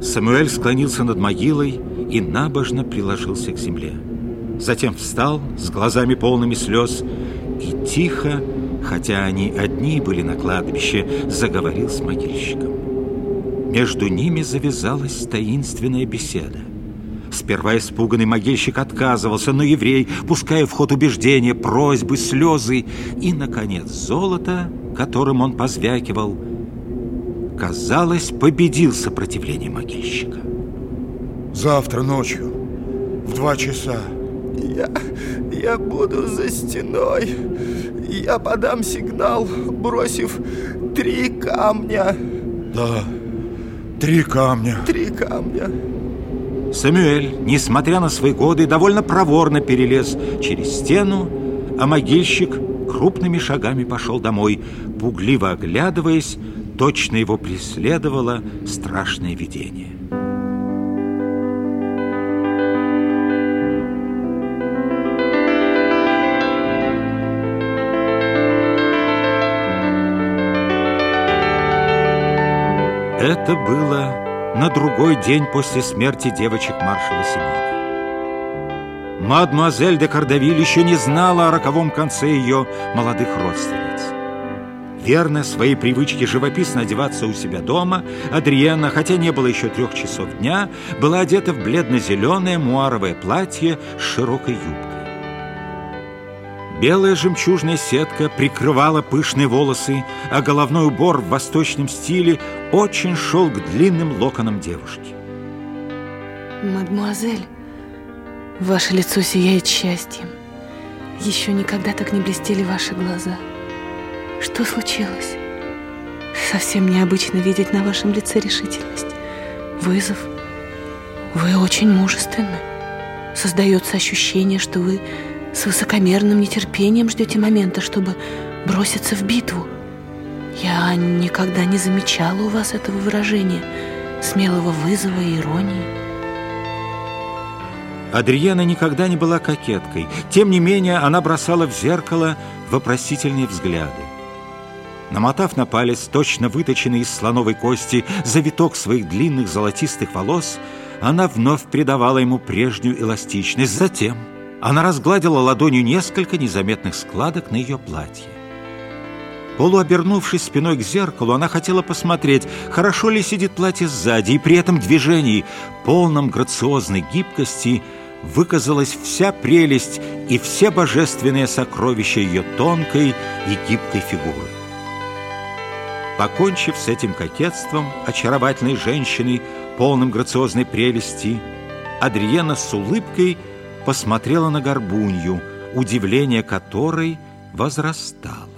Самуэль склонился над могилой и набожно приложился к земле. Затем встал с глазами полными слез и тихо, хотя они одни были на кладбище, заговорил с могильщиком. Между ними завязалась таинственная беседа. Сперва испуганный могильщик отказывался, но еврей, пуская в ход убеждения, просьбы, слезы и, наконец, золото, которым он позвякивал, казалось, победил сопротивление могильщика. Завтра ночью, в два часа. Я, я буду за стеной. Я подам сигнал, бросив три камня. Да, три камня. Три камня. Самюэль, несмотря на свои годы, довольно проворно перелез через стену, а могильщик крупными шагами пошел домой, пугливо оглядываясь, точно его преследовало страшное видение. Это было на другой день после смерти девочек маршала Симона. Мадемуазель де Кардавиль еще не знала о роковом конце ее молодых родственниц. Верно своей привычке живописно одеваться у себя дома, Адриена, хотя не было еще трех часов дня, была одета в бледно-зеленое муаровое платье с широкой юбкой. Белая жемчужная сетка прикрывала пышные волосы, а головной убор в восточном стиле очень шел к длинным локонам девушки. Мадемуазель, ваше лицо сияет счастьем. Еще никогда так не блестели ваши глаза. Что случилось? Совсем необычно видеть на вашем лице решительность, вызов. Вы очень мужественны. Создается ощущение, что вы с высокомерным нетерпением ждете момента, чтобы броситься в битву. Я никогда не замечала у вас этого выражения, смелого вызова и иронии. Адриена никогда не была кокеткой. Тем не менее, она бросала в зеркало вопросительные взгляды. Намотав на палец точно выточенный из слоновой кости завиток своих длинных золотистых волос, она вновь придавала ему прежнюю эластичность. Затем она разгладила ладонью несколько незаметных складок на ее платье. Полуобернувшись спиной к зеркалу, она хотела посмотреть, хорошо ли сидит платье сзади, и при этом движении, полном грациозной гибкости, выказалась вся прелесть и все божественные сокровища ее тонкой и гибкой фигуры. Покончив с этим кокетством очаровательной женщины, полным грациозной прелести, Адриена с улыбкой посмотрела на горбунью, удивление которой возрастало.